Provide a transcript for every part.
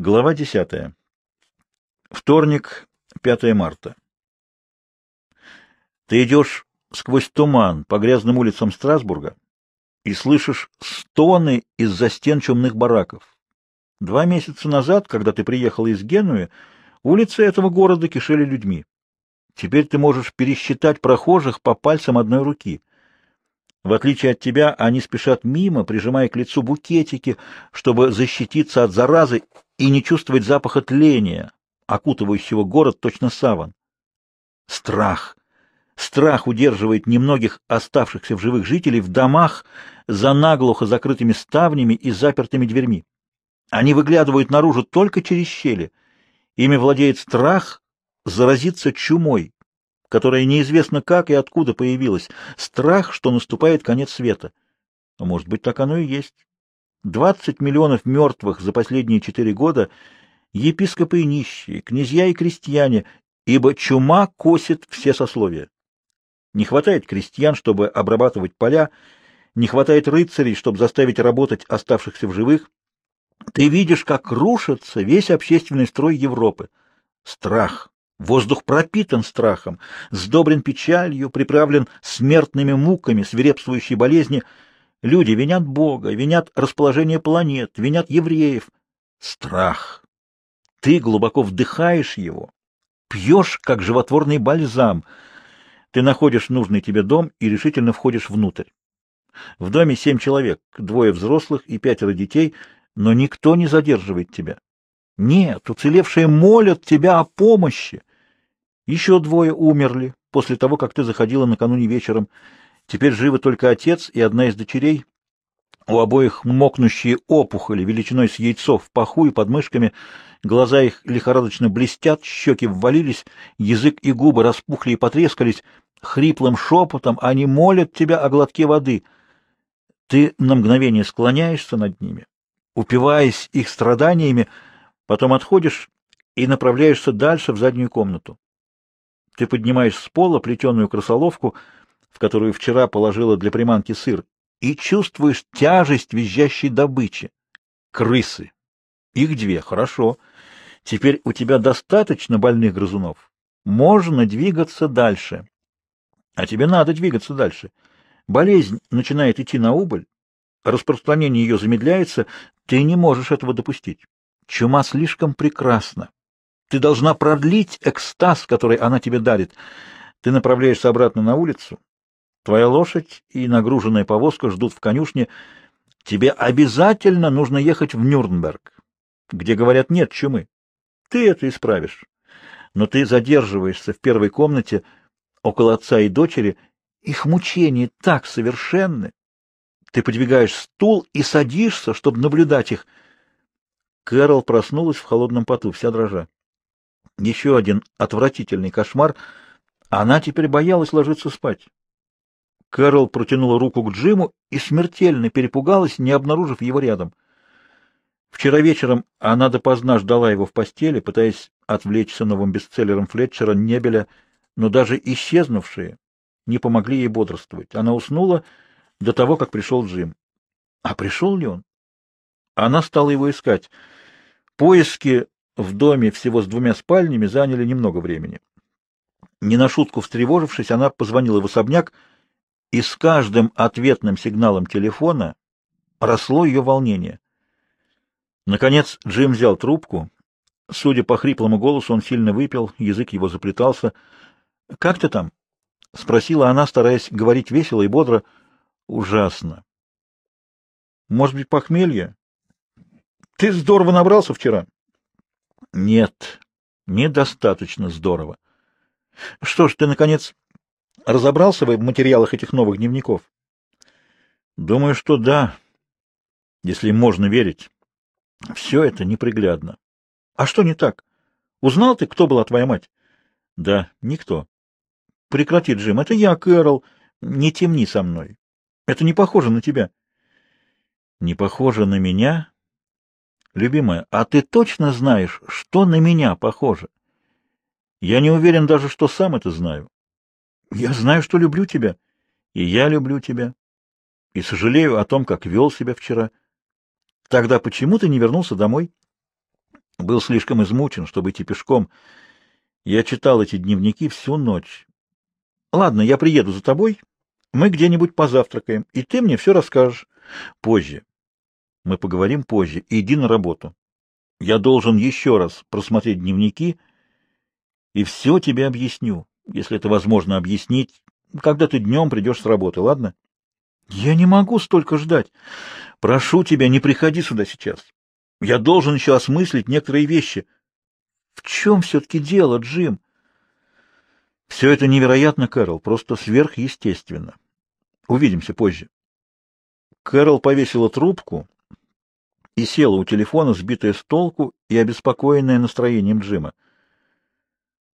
Глава 10. Вторник, 5 марта. Ты идешь сквозь туман по грязным улицам Страсбурга и слышишь стоны из-за стен чумных бараков. Два месяца назад, когда ты приехала из Генуи, улицы этого города кишели людьми. Теперь ты можешь пересчитать прохожих по пальцам одной руки. В отличие от тебя, они спешат мимо, прижимая к лицу букетики, чтобы защититься от заразы и не чувствовать запаха тления, окутывающего город точно саван. Страх. Страх удерживает немногих оставшихся в живых жителей в домах за наглухо закрытыми ставнями и запертыми дверьми. Они выглядывают наружу только через щели. Ими владеет страх заразиться чумой, которая неизвестно как и откуда появилась, страх, что наступает конец света. А может быть, так оно и есть. 20 миллионов мертвых за последние четыре года, епископы и нищие, князья и крестьяне, ибо чума косит все сословия. Не хватает крестьян, чтобы обрабатывать поля, не хватает рыцарей, чтобы заставить работать оставшихся в живых. Ты видишь, как рушится весь общественный строй Европы. Страх. Воздух пропитан страхом, сдобрен печалью, приправлен смертными муками свирепствующей болезни. Люди винят Бога, винят расположение планет, винят евреев. Страх. Ты глубоко вдыхаешь его, пьешь, как животворный бальзам. Ты находишь нужный тебе дом и решительно входишь внутрь. В доме семь человек, двое взрослых и пятеро детей, но никто не задерживает тебя. Нет, уцелевшие молят тебя о помощи. Еще двое умерли после того, как ты заходила накануне вечером. Теперь живы только отец и одна из дочерей. У обоих мокнущие опухоли величиной с яйцо в паху и подмышками, глаза их лихорадочно блестят, щеки ввалились, язык и губы распухли и потрескались. Хриплым шепотом они молят тебя о глотке воды. Ты на мгновение склоняешься над ними, упиваясь их страданиями, потом отходишь и направляешься дальше в заднюю комнату. Ты поднимаешь с пола плетеную крысоловку, в которую вчера положила для приманки сыр, и чувствуешь тяжесть визжащей добычи. Крысы. Их две, хорошо. Теперь у тебя достаточно больных грызунов. Можно двигаться дальше. А тебе надо двигаться дальше. Болезнь начинает идти на убыль, распространение ее замедляется, ты не можешь этого допустить. Чума слишком прекрасна. Ты должна продлить экстаз, который она тебе дарит. Ты направляешься обратно на улицу. Твоя лошадь и нагруженная повозка ждут в конюшне. Тебе обязательно нужно ехать в Нюрнберг, где, говорят, нет чумы. Ты это исправишь. Но ты задерживаешься в первой комнате около отца и дочери. Их мучения так совершенны. Ты подвигаешь стул и садишься, чтобы наблюдать их. Кэрол проснулась в холодном поту, вся дрожа. Еще один отвратительный кошмар. Она теперь боялась ложиться спать. Кэрол протянула руку к Джиму и смертельно перепугалась, не обнаружив его рядом. Вчера вечером она допоздна ждала его в постели, пытаясь отвлечься новым бестселлером Флетчера Небеля, но даже исчезнувшие не помогли ей бодрствовать. Она уснула до того, как пришел Джим. А пришел ли он? Она стала его искать. Поиски в доме всего с двумя спальнями заняли немного времени. Не на шутку встревожившись, она позвонила в особняк, и с каждым ответным сигналом телефона росло ее волнение. Наконец Джим взял трубку. Судя по хриплому голосу, он сильно выпил, язык его заплетался. — Как ты там? — спросила она, стараясь говорить весело и бодро. — Ужасно. — Может быть, похмелье? — Ты здорово набрался вчера. — нет, недостаточно здорово. Что ж, ты, наконец, разобрался в материалах этих новых дневников? Думаю, что да, если можно верить. Все это неприглядно. А что не так? Узнал ты, кто была твоя мать? Да, никто. Прекрати, Джим, это я, Кэрол. Не темни со мной. Это не похоже на тебя. Не похоже на меня? Любимая, а ты точно знаешь, что на меня похоже? Я не уверен даже, что сам это знаю. Я знаю, что люблю тебя. И я люблю тебя. И сожалею о том, как вел себя вчера. Тогда почему ты не вернулся домой? Был слишком измучен, чтобы идти пешком. Я читал эти дневники всю ночь. Ладно, я приеду за тобой. Мы где-нибудь позавтракаем, и ты мне все расскажешь. Позже. Мы поговорим позже. Иди на работу. Я должен еще раз просмотреть дневники и все тебе объясню, если это возможно объяснить, когда ты днем придешь с работы, ладно? Я не могу столько ждать. Прошу тебя, не приходи сюда сейчас. Я должен еще осмыслить некоторые вещи. В чем все-таки дело, Джим? Все это невероятно, Кэрол, просто сверхъестественно. Увидимся позже. Кэрол повесила трубку и села у телефона, сбитая с толку и обеспокоенная настроением Джима.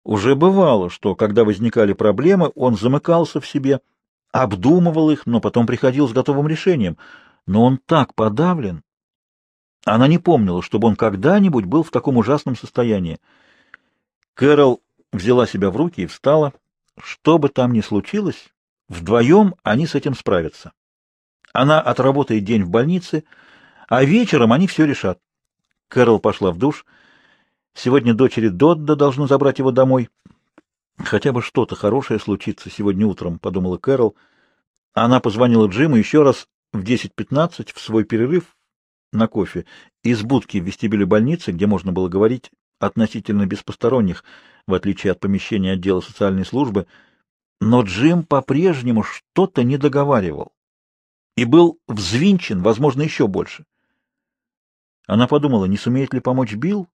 Уже бывало, что, когда возникали проблемы, он замыкался в себе, обдумывал их, но потом приходил с готовым решением. Но он так подавлен. Она не помнила, чтобы он когда-нибудь был в таком ужасном состоянии. Кэрол взяла себя в руки и встала. Что бы там ни случилось, вдвоем они с этим справятся. Она отработает день в больнице — а вечером они все решат. Кэрол пошла в душ. Сегодня дочери Додда должны забрать его домой. Хотя бы что-то хорошее случится сегодня утром, подумала Кэрол. Она позвонила Джиму еще раз в 10.15 в свой перерыв на кофе из будки в вестибюле больницы, где можно было говорить относительно беспосторонних, в отличие от помещения отдела социальной службы, но Джим по-прежнему что-то не договаривал и был взвинчен, возможно, еще больше. Она подумала, не сумеет ли помочь Билл?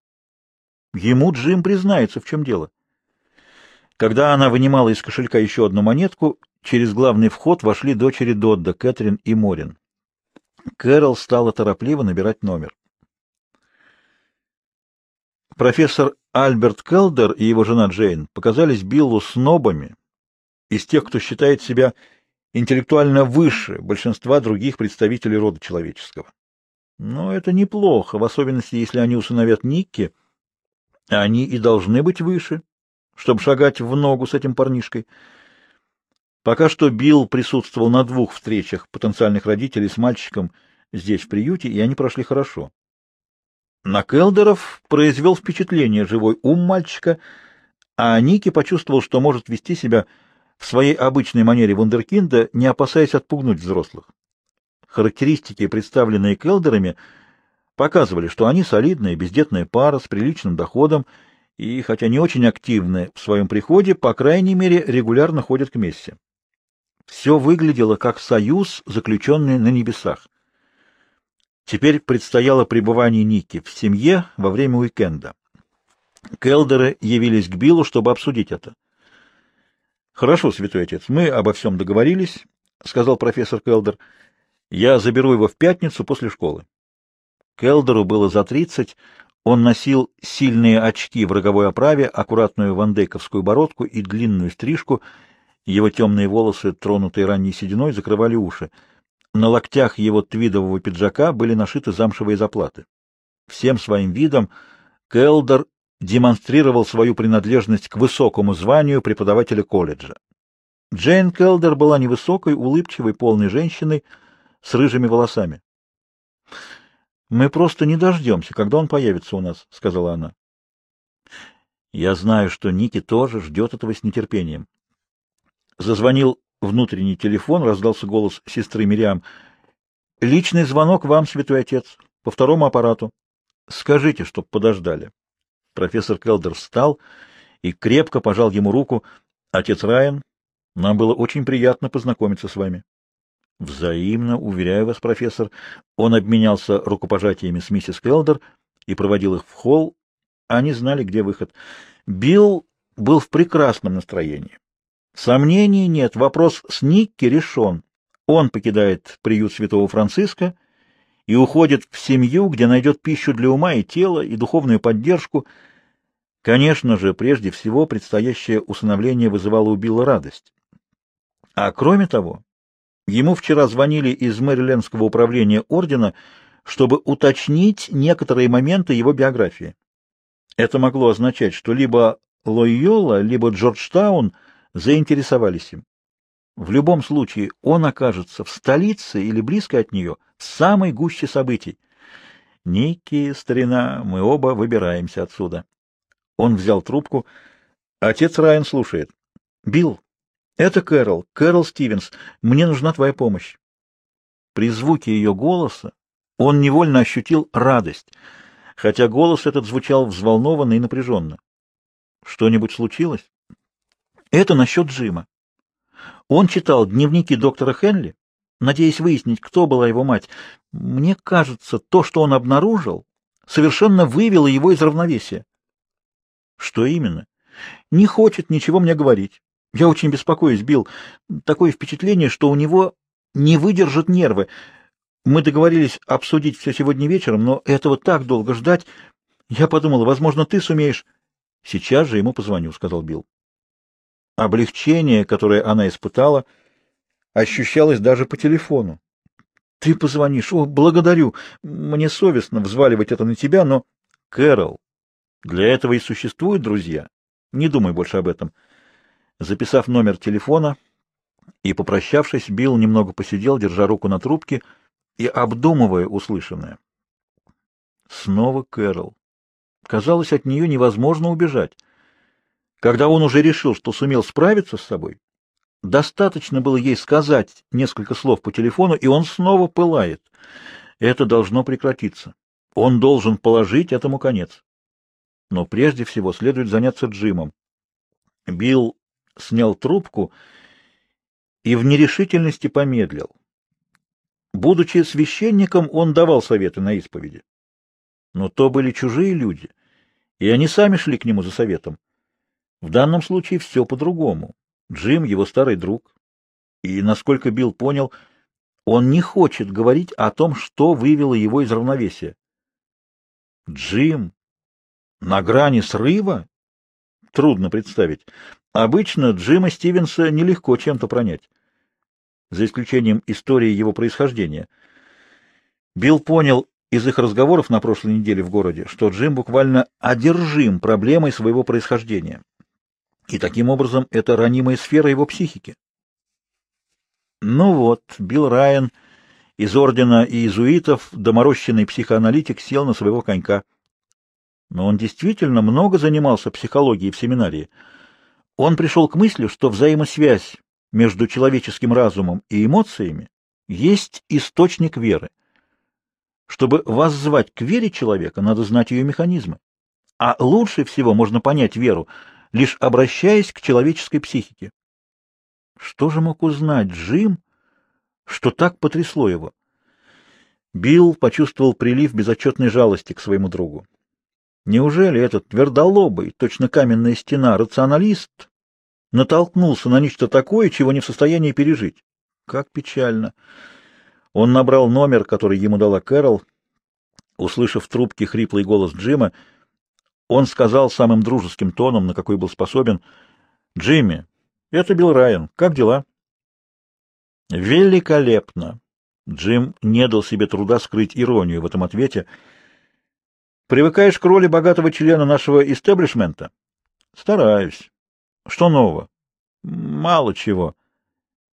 Ему Джим признается, в чем дело. Когда она вынимала из кошелька еще одну монетку, через главный вход вошли дочери Додда, Кэтрин и Морин. Кэрол стала торопливо набирать номер. Профессор Альберт Келдер и его жена Джейн показались Биллу снобами из тех, кто считает себя интеллектуально выше большинства других представителей рода человеческого. Но это неплохо, в особенности, если они усыновят Никки. А они и должны быть выше, чтобы шагать в ногу с этим парнишкой. Пока что Билл присутствовал на двух встречах потенциальных родителей с мальчиком здесь, в приюте, и они прошли хорошо. На Келдеров произвел впечатление живой ум мальчика, а Ники почувствовал, что может вести себя в своей обычной манере вундеркинда, не опасаясь отпугнуть взрослых. Характеристики, представленные Келдерами, показывали, что они солидная бездетная пара с приличным доходом и, хотя не очень активны в своем приходе, по крайней мере, регулярно ходят к мессе. Все выглядело как союз, заключенный на небесах. Теперь предстояло пребывание Ники в семье во время уикенда. Келдеры явились к Биллу, чтобы обсудить это. «Хорошо, святой отец, мы обо всем договорились», — сказал профессор Келдер. Я заберу его в пятницу после школы. Келдеру было за тридцать, он носил сильные очки в роговой оправе, аккуратную вандейковскую бородку и длинную стрижку. Его темные волосы, тронутые ранней сединой, закрывали уши. На локтях его твидового пиджака были нашиты замшевые заплаты. Всем своим видом Келдер демонстрировал свою принадлежность к высокому званию преподавателя колледжа. Джейн Келдер была невысокой, улыбчивой, полной женщиной, с рыжими волосами. «Мы просто не дождемся, когда он появится у нас», — сказала она. Я знаю, что Ники тоже ждет этого с нетерпением. Зазвонил внутренний телефон, раздался голос сестры Мириам. «Личный звонок вам, святой отец, по второму аппарату. Скажите, чтоб подождали». Профессор Келдер встал и крепко пожал ему руку. «Отец Райан, нам было очень приятно познакомиться с вами». Взаимно, уверяю вас, профессор, он обменялся рукопожатиями с миссис Келдер и проводил их в холл. Они знали, где выход. Билл был в прекрасном настроении. Сомнений нет, вопрос с Никки решен. Он покидает приют святого Франциска и уходит в семью, где найдет пищу для ума и тела, и духовную поддержку. Конечно же, прежде всего, предстоящее усыновление вызывало у Билла радость. А кроме того, Ему вчера звонили из Мэрилендского управления ордена, чтобы уточнить некоторые моменты его биографии. Это могло означать, что либо Лойола, либо Джорджтаун заинтересовались им. В любом случае, он окажется в столице или близко от нее, в самой гуще событий. Ники, старина, мы оба выбираемся отсюда. Он взял трубку. Отец Райан слушает. Билл, «Это Кэрол, Кэрол Стивенс. Мне нужна твоя помощь». При звуке ее голоса он невольно ощутил радость, хотя голос этот звучал взволнованно и напряженно. «Что-нибудь случилось?» «Это насчет Джима. Он читал дневники доктора Хенли, надеясь выяснить, кто была его мать. Мне кажется, то, что он обнаружил, совершенно вывело его из равновесия». «Что именно?» «Не хочет ничего мне говорить. Я очень беспокоюсь, Билл. Такое впечатление, что у него не выдержат нервы. Мы договорились обсудить все сегодня вечером, но этого так долго ждать. Я подумал, возможно, ты сумеешь. Сейчас же ему позвоню, — сказал Билл. Облегчение, которое она испытала, ощущалось даже по телефону. Ты позвонишь. О, благодарю. Мне совестно взваливать это на тебя, но... Кэрол, для этого и существуют друзья. Не думай больше об этом. — Записав номер телефона и, попрощавшись, Билл немного посидел, держа руку на трубке и обдумывая услышанное. Снова Кэрол. Казалось, от нее невозможно убежать. Когда он уже решил, что сумел справиться с собой, достаточно было ей сказать несколько слов по телефону, и он снова пылает. Это должно прекратиться. Он должен положить этому конец. Но прежде всего следует заняться Джимом. Билл снял трубку и в нерешительности помедлил. Будучи священником, он давал советы на исповеди. Но то были чужие люди, и они сами шли к нему за советом. В данном случае все по-другому. Джим — его старый друг. И, насколько Билл понял, он не хочет говорить о том, что вывело его из равновесия. Джим на грани срыва? Трудно представить. Обычно Джима Стивенса нелегко чем-то пронять, за исключением истории его происхождения. Билл понял из их разговоров на прошлой неделе в городе, что Джим буквально одержим проблемой своего происхождения. И таким образом это ранимая сфера его психики. Ну вот, Билл Райан из ордена иезуитов, доморощенный психоаналитик, сел на своего конька. Но он действительно много занимался психологией в семинарии — он пришел к мысли, что взаимосвязь между человеческим разумом и эмоциями есть источник веры. Чтобы воззвать к вере человека, надо знать ее механизмы. А лучше всего можно понять веру, лишь обращаясь к человеческой психике. Что же мог узнать Джим, что так потрясло его? Билл почувствовал прилив безотчетной жалости к своему другу. Неужели этот твердолобый, точно каменная стена, рационалист натолкнулся на нечто такое, чего не в состоянии пережить. Как печально! Он набрал номер, который ему дала Кэрол. Услышав в трубке хриплый голос Джима, он сказал самым дружеским тоном, на какой был способен, «Джимми, это Билл Райан. Как дела?» «Великолепно!» Джим не дал себе труда скрыть иронию в этом ответе. «Привыкаешь к роли богатого члена нашего истеблишмента?» «Стараюсь. Что нового? Мало чего.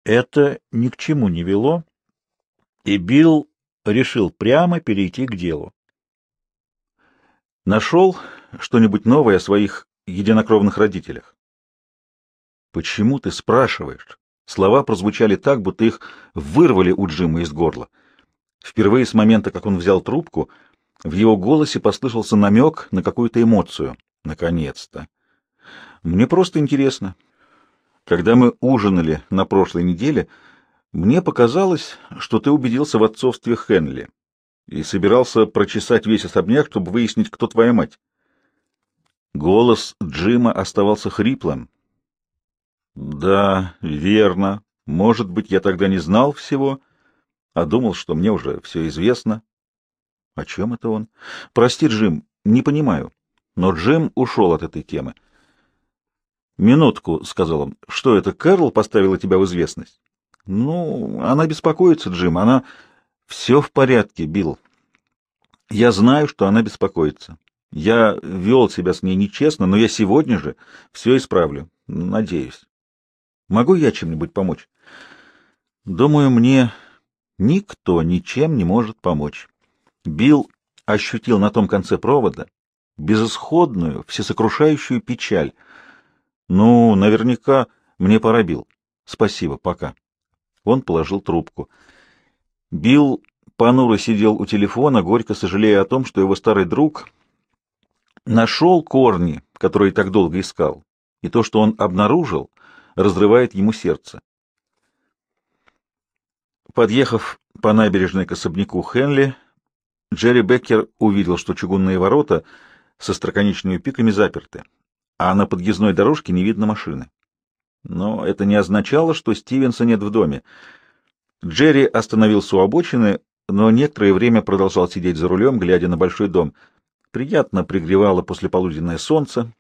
Это ни к чему не вело, и Билл решил прямо перейти к делу. Нашел что-нибудь новое о своих единокровных родителях? Почему ты спрашиваешь? Слова прозвучали так, будто их вырвали у Джима из горла. Впервые с момента, как он взял трубку, в его голосе послышался намек на какую-то эмоцию. Наконец-то! Мне просто интересно. Когда мы ужинали на прошлой неделе, мне показалось, что ты убедился в отцовстве Хенли и собирался прочесать весь особняк, чтобы выяснить, кто твоя мать. Голос Джима оставался хриплым. Да, верно. Может быть, я тогда не знал всего, а думал, что мне уже все известно. О чем это он? Прости, Джим, не понимаю. Но Джим ушел от этой темы. «Минутку», — сказал он. «Что это, Кэрол поставила тебя в известность?» «Ну, она беспокоится, Джим. Она...» «Все в порядке, Билл. Я знаю, что она беспокоится. Я вел себя с ней нечестно, но я сегодня же все исправлю. Надеюсь. Могу я чем-нибудь помочь?» «Думаю, мне никто ничем не может помочь». Билл ощутил на том конце провода безысходную, всесокрушающую печаль — ну, наверняка мне поробил. Спасибо, пока. Он положил трубку. Билл понуро сидел у телефона, горько сожалея о том, что его старый друг нашел корни, которые так долго искал, и то, что он обнаружил, разрывает ему сердце. Подъехав по набережной к особняку Хенли, Джерри Беккер увидел, что чугунные ворота со строконечными пиками заперты а на подъездной дорожке не видно машины. Но это не означало, что Стивенса нет в доме. Джерри остановился у обочины, но некоторое время продолжал сидеть за рулем, глядя на большой дом. Приятно пригревало послеполуденное солнце.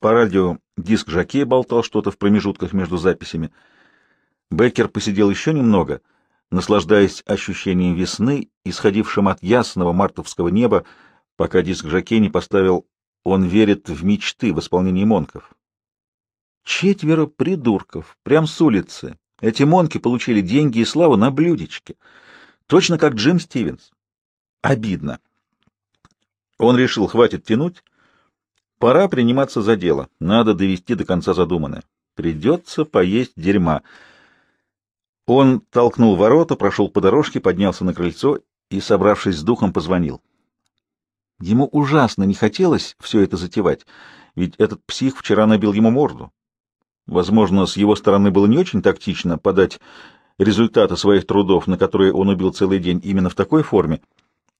По радио диск Жакей болтал что-то в промежутках между записями. Беккер посидел еще немного, наслаждаясь ощущением весны, исходившим от ясного мартовского неба, пока диск Жакей не поставил он верит в мечты, в исполнении монков. Четверо придурков, прям с улицы. Эти монки получили деньги и славу на блюдечке. Точно как Джим Стивенс. Обидно. Он решил, хватит тянуть. Пора приниматься за дело. Надо довести до конца задуманное. Придется поесть дерьма. Он толкнул ворота, прошел по дорожке, поднялся на крыльцо и, собравшись с духом, позвонил. Ему ужасно не хотелось все это затевать, ведь этот псих вчера набил ему морду. Возможно, с его стороны было не очень тактично подать результаты своих трудов, на которые он убил целый день, именно в такой форме,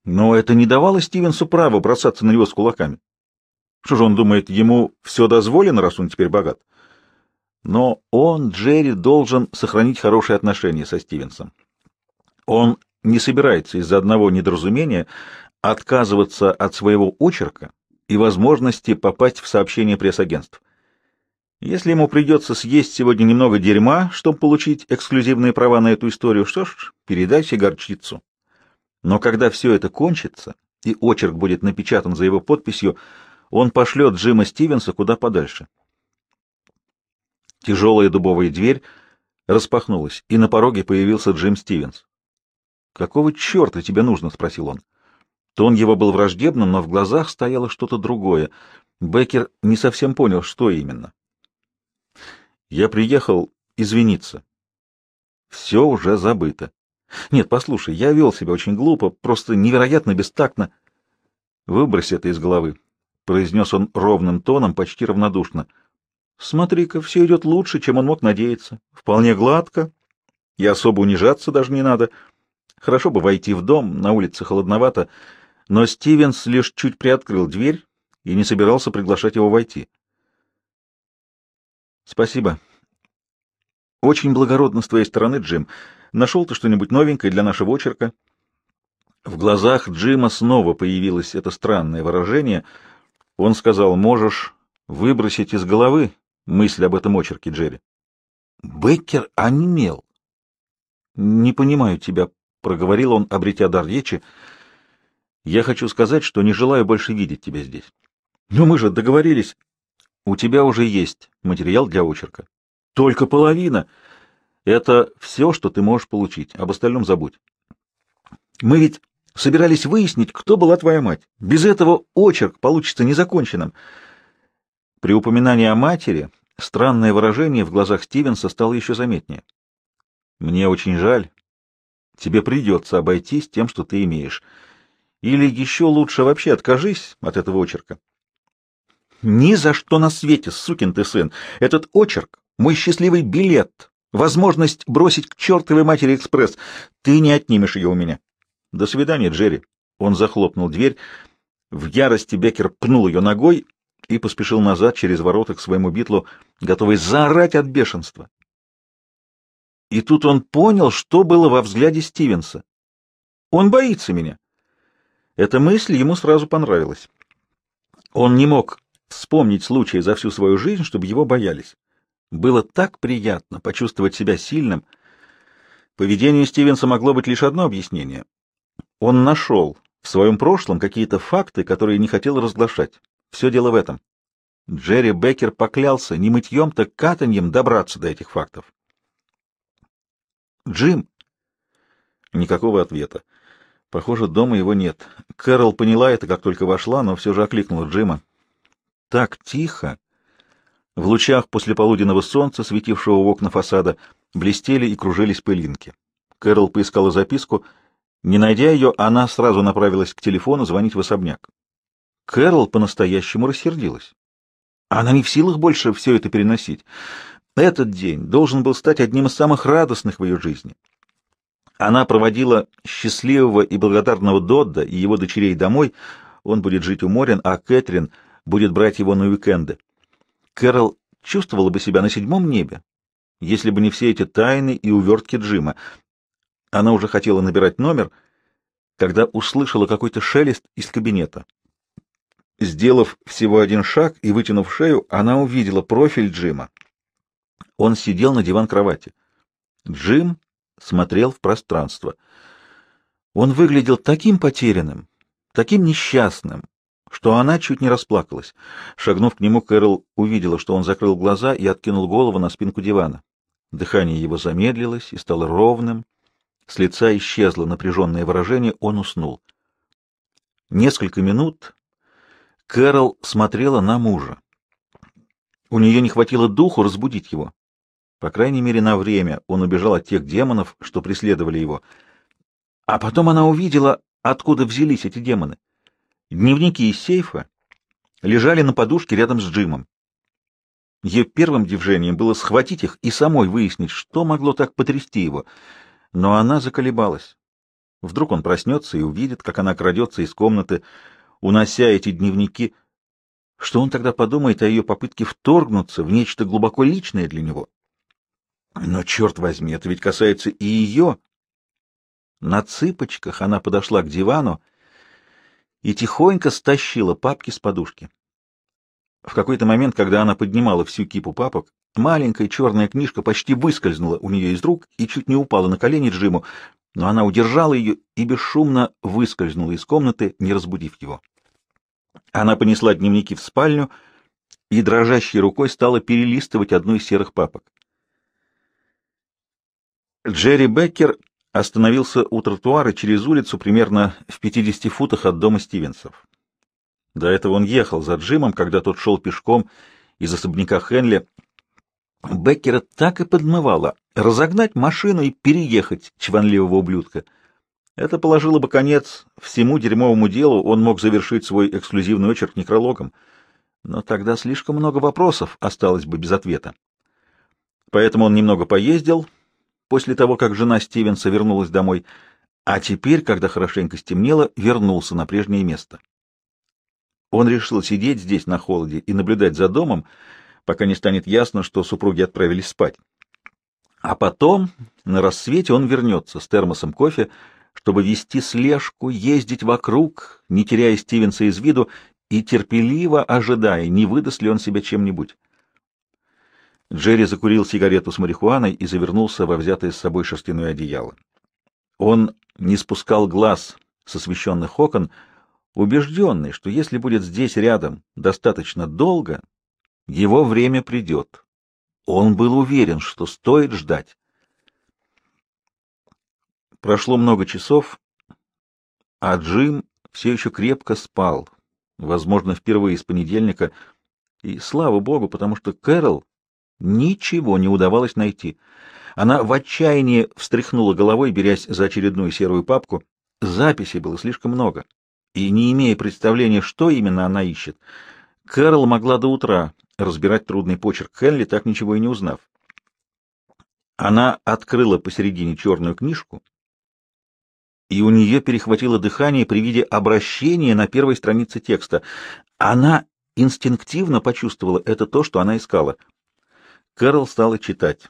но это не давало Стивенсу права бросаться на него с кулаками. Что же он думает, ему все дозволено, раз он теперь богат? Но он, Джерри, должен сохранить хорошие отношения со Стивенсом. Он не собирается из-за одного недоразумения отказываться от своего очерка и возможности попасть в сообщение пресс-агентств. Если ему придется съесть сегодня немного дерьма, чтобы получить эксклюзивные права на эту историю, что ж, передайте горчицу. Но когда все это кончится, и очерк будет напечатан за его подписью, он пошлет Джима Стивенса куда подальше. Тяжелая дубовая дверь распахнулась, и на пороге появился Джим Стивенс. «Какого черта тебе нужно?» — спросил он. Тон его был враждебным, но в глазах стояло что-то другое. Беккер не совсем понял, что именно. «Я приехал извиниться. Все уже забыто. Нет, послушай, я вел себя очень глупо, просто невероятно бестактно. Выбрось это из головы», — произнес он ровным тоном, почти равнодушно. «Смотри-ка, все идет лучше, чем он мог надеяться. Вполне гладко, и особо унижаться даже не надо. Хорошо бы войти в дом, на улице холодновато» но Стивенс лишь чуть приоткрыл дверь и не собирался приглашать его войти. «Спасибо. Очень благородно с твоей стороны, Джим. Нашел ты что-нибудь новенькое для нашего очерка?» В глазах Джима снова появилось это странное выражение. Он сказал, «Можешь выбросить из головы мысль об этом очерке, Джерри». Беккер онемел. «Не понимаю тебя», — проговорил он, обретя дар речи, — я хочу сказать, что не желаю больше видеть тебя здесь. Но мы же договорились. У тебя уже есть материал для очерка. Только половина. Это все, что ты можешь получить. Об остальном забудь. Мы ведь собирались выяснить, кто была твоя мать. Без этого очерк получится незаконченным. При упоминании о матери странное выражение в глазах Стивенса стало еще заметнее. Мне очень жаль. Тебе придется обойтись тем, что ты имеешь. Или еще лучше вообще откажись от этого очерка. Ни за что на свете, сукин ты сын. Этот очерк — мой счастливый билет, возможность бросить к чертовой матери экспресс. Ты не отнимешь ее у меня. До свидания, Джерри. Он захлопнул дверь. В ярости Беккер пнул ее ногой и поспешил назад через ворота к своему битлу, готовый заорать от бешенства. И тут он понял, что было во взгляде Стивенса. Он боится меня. Эта мысль ему сразу понравилась. Он не мог вспомнить случай за всю свою жизнь, чтобы его боялись. Было так приятно почувствовать себя сильным. Поведение Стивенса могло быть лишь одно объяснение. Он нашел в своем прошлом какие-то факты, которые не хотел разглашать. Все дело в этом. Джерри Беккер поклялся не мытьем, так катаньем добраться до этих фактов. «Джим!» Никакого ответа. Похоже, дома его нет. Кэрол поняла это, как только вошла, но все же окликнула Джима. Так тихо! В лучах послеполуденного солнца, светившего в окна фасада, блестели и кружились пылинки. Кэрол поискала записку. Не найдя ее, она сразу направилась к телефону звонить в особняк. Кэрол по-настоящему рассердилась. Она не в силах больше все это переносить. Этот день должен был стать одним из самых радостных в ее жизни. Она проводила счастливого и благодарного Додда и его дочерей домой. Он будет жить у Морин, а Кэтрин будет брать его на уикенды. Кэрол чувствовала бы себя на седьмом небе, если бы не все эти тайны и увертки Джима. Она уже хотела набирать номер, когда услышала какой-то шелест из кабинета. Сделав всего один шаг и вытянув шею, она увидела профиль Джима. Он сидел на диван кровати. Джим смотрел в пространство. Он выглядел таким потерянным, таким несчастным, что она чуть не расплакалась. Шагнув к нему, Кэрол увидела, что он закрыл глаза и откинул голову на спинку дивана. Дыхание его замедлилось и стало ровным. С лица исчезло напряженное выражение, он уснул. Несколько минут Кэрол смотрела на мужа. У нее не хватило духу разбудить его. По крайней мере, на время он убежал от тех демонов, что преследовали его. А потом она увидела, откуда взялись эти демоны. Дневники из сейфа лежали на подушке рядом с Джимом. Ее первым движением было схватить их и самой выяснить, что могло так потрясти его. Но она заколебалась. Вдруг он проснется и увидит, как она крадется из комнаты, унося эти дневники. Что он тогда подумает о ее попытке вторгнуться в нечто глубоко личное для него? Но, черт возьми, это ведь касается и ее. На цыпочках она подошла к дивану и тихонько стащила папки с подушки. В какой-то момент, когда она поднимала всю кипу папок, маленькая черная книжка почти выскользнула у нее из рук и чуть не упала на колени Джиму, но она удержала ее и бесшумно выскользнула из комнаты, не разбудив его. Она понесла дневники в спальню и дрожащей рукой стала перелистывать одну из серых папок. Джерри Беккер остановился у тротуара через улицу примерно в 50 футах от дома Стивенсов. До этого он ехал за Джимом, когда тот шел пешком из особняка Хенли. Беккера так и подмывало разогнать машину и переехать чванливого ублюдка. Это положило бы конец всему дерьмовому делу, он мог завершить свой эксклюзивный очерк некрологом. Но тогда слишком много вопросов осталось бы без ответа. Поэтому он немного поездил, после того, как жена Стивенса вернулась домой, а теперь, когда хорошенько стемнело, вернулся на прежнее место. Он решил сидеть здесь на холоде и наблюдать за домом, пока не станет ясно, что супруги отправились спать. А потом, на рассвете, он вернется с термосом кофе, чтобы вести слежку, ездить вокруг, не теряя Стивенса из виду и терпеливо ожидая, не выдаст ли он себя чем-нибудь. Джерри закурил сигарету с марихуаной и завернулся во взятое с собой шерстяное одеяло. Он не спускал глаз с освещенных окон, убежденный, что если будет здесь рядом достаточно долго, его время придет. Он был уверен, что стоит ждать. Прошло много часов, а Джим все еще крепко спал, возможно, впервые с понедельника, и слава богу, потому что Кэрол Ничего не удавалось найти. Она в отчаянии встряхнула головой, берясь за очередную серую папку. Записей было слишком много. И не имея представления, что именно она ищет, Кэрол могла до утра разбирать трудный почерк Хенли, так ничего и не узнав. Она открыла посередине черную книжку, и у нее перехватило дыхание при виде обращения на первой странице текста. Она инстинктивно почувствовала это то, что она искала — Кэрол стала читать.